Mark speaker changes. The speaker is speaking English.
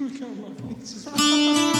Speaker 1: you how lovely this.